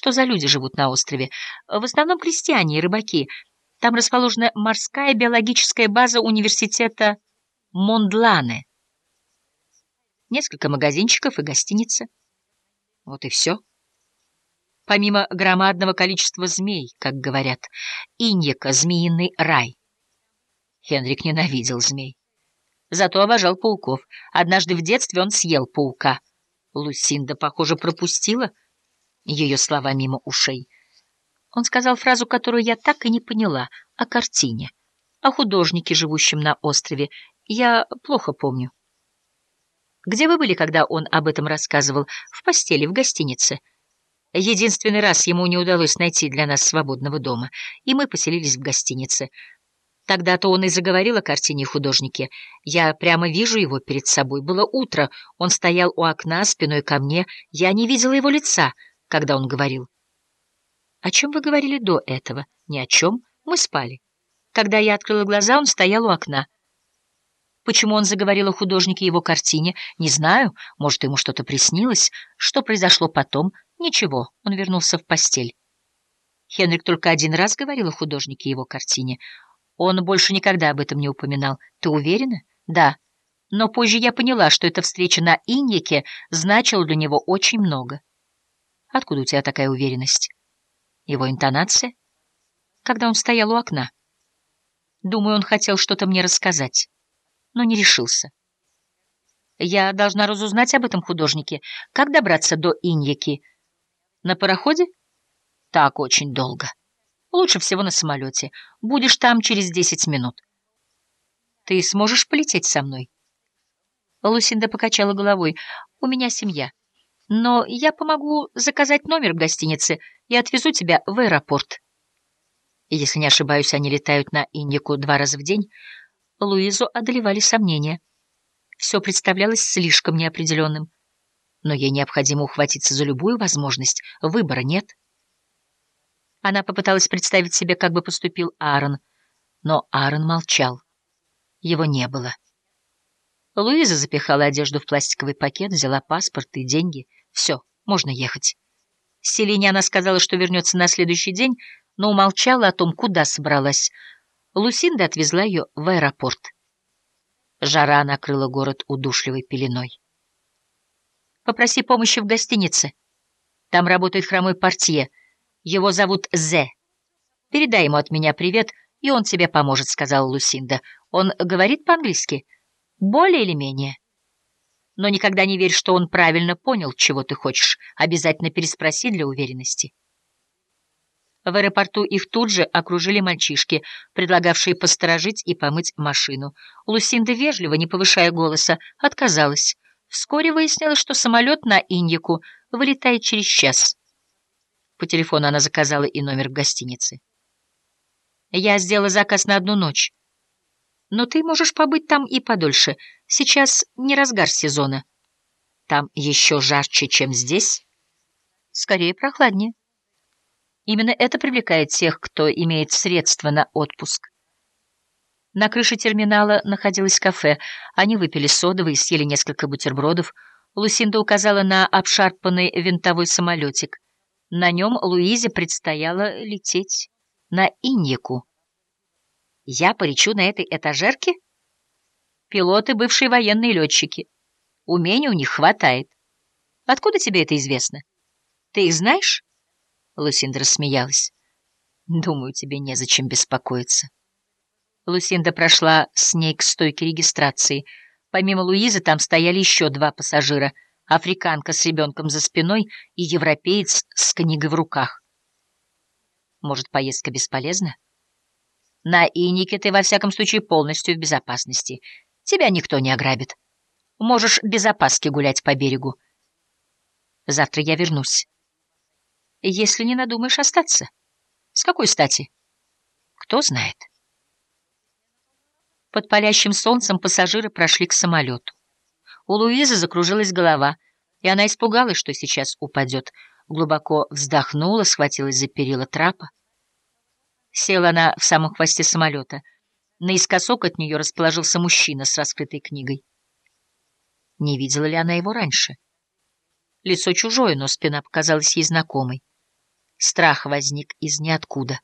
что за люди живут на острове. В основном крестьяне и рыбаки. Там расположена морская биологическая база университета Мондлане. Несколько магазинчиков и гостиница. Вот и все. Помимо громадного количества змей, как говорят, Иньяка — змеиный рай. Хенрик ненавидел змей. Зато обожал пауков. Однажды в детстве он съел паука. Лусинда, похоже, пропустила ее слова мимо ушей. Он сказал фразу, которую я так и не поняла, о картине, о художнике, живущем на острове. Я плохо помню. Где вы были, когда он об этом рассказывал? В постели, в гостинице. Единственный раз ему не удалось найти для нас свободного дома, и мы поселились в гостинице. Тогда-то он и заговорил о картине художнике. Я прямо вижу его перед собой. Было утро, он стоял у окна спиной ко мне. Я не видела его лица, когда он говорил. О чем вы говорили до этого? Ни о чем. Мы спали. Когда я открыла глаза, он стоял у окна. Почему он заговорил о художнике его картине, не знаю. Может, ему что-то приснилось. Что произошло потом? Ничего. Он вернулся в постель. Хенрик только один раз говорил о художнике его картине. Он больше никогда об этом не упоминал. Ты уверена? Да. Но позже я поняла, что эта встреча на Иньяке значила для него очень много. Откуда у тебя такая уверенность? Его интонация? Когда он стоял у окна. Думаю, он хотел что-то мне рассказать, но не решился. Я должна разузнать об этом художнике. Как добраться до Иньяки? На пароходе? Так очень долго. Лучше всего на самолете. Будешь там через десять минут. Ты сможешь полететь со мной? Лусинда покачала головой. У меня семья. Но я помогу заказать номер в гостинице и отвезу тебя в аэропорт. Если не ошибаюсь, они летают на Иньяку два раза в день. Луизу одолевали сомнения. Все представлялось слишком неопределенным. Но ей необходимо ухватиться за любую возможность. Выбора нет. Она попыталась представить себе, как бы поступил Аарон, но Аарон молчал. Его не было. Луиза запихала одежду в пластиковый пакет, взяла паспорт и деньги. Все, можно ехать. Селине она сказала, что вернется на следующий день, но умолчала о том, куда собралась. Лусинда отвезла ее в аэропорт. Жара накрыла город удушливой пеленой. «Попроси помощи в гостинице. Там работает хромой портье. Его зовут Зе. Передай ему от меня привет, и он тебе поможет», — сказала Лусинда. «Он говорит по-английски? Более или менее?» Но никогда не верь, что он правильно понял, чего ты хочешь. Обязательно переспроси для уверенности. В аэропорту их тут же окружили мальчишки, предлагавшие посторожить и помыть машину. Лусинда вежливо, не повышая голоса, отказалась. Вскоре выяснилось, что самолет на Иньяку вылетает через час. По телефону она заказала и номер в гостинице. «Я сделала заказ на одну ночь. Но ты можешь побыть там и подольше. Сейчас не разгар сезона. Там еще жарче, чем здесь. Скорее прохладнее. Именно это привлекает тех, кто имеет средства на отпуск. На крыше терминала находилось кафе. Они выпили содовый и съели несколько бутербродов. Лусинда указала на обшарпанный винтовой самолетик. На нем Луизе предстояло лететь на Иньяку. Я полечу на этой этажерке? Пилоты — бывшие военные летчики. Умений у них хватает. Откуда тебе это известно? Ты их знаешь? Лусинда рассмеялась. Думаю, тебе незачем беспокоиться. Лусинда прошла с ней к стойке регистрации. Помимо Луизы там стояли еще два пассажира — африканка с ребенком за спиной и европеец с книгой в руках. Может, поездка бесполезна? На Инике ты, во всяком случае, полностью в безопасности. Тебя никто не ограбит. Можешь без опаски гулять по берегу. Завтра я вернусь. Если не надумаешь остаться. С какой стати? Кто знает. Под палящим солнцем пассажиры прошли к самолету. У Луизы закружилась голова, и она испугалась, что сейчас упадет. Глубоко вздохнула, схватилась за перила трапа. Села она в самом хвосте самолета. Наискосок от нее расположился мужчина с раскрытой книгой. Не видела ли она его раньше? Лицо чужое, но спина показалась ей знакомой. Страх возник из ниоткуда.